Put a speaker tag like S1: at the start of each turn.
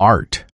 S1: art.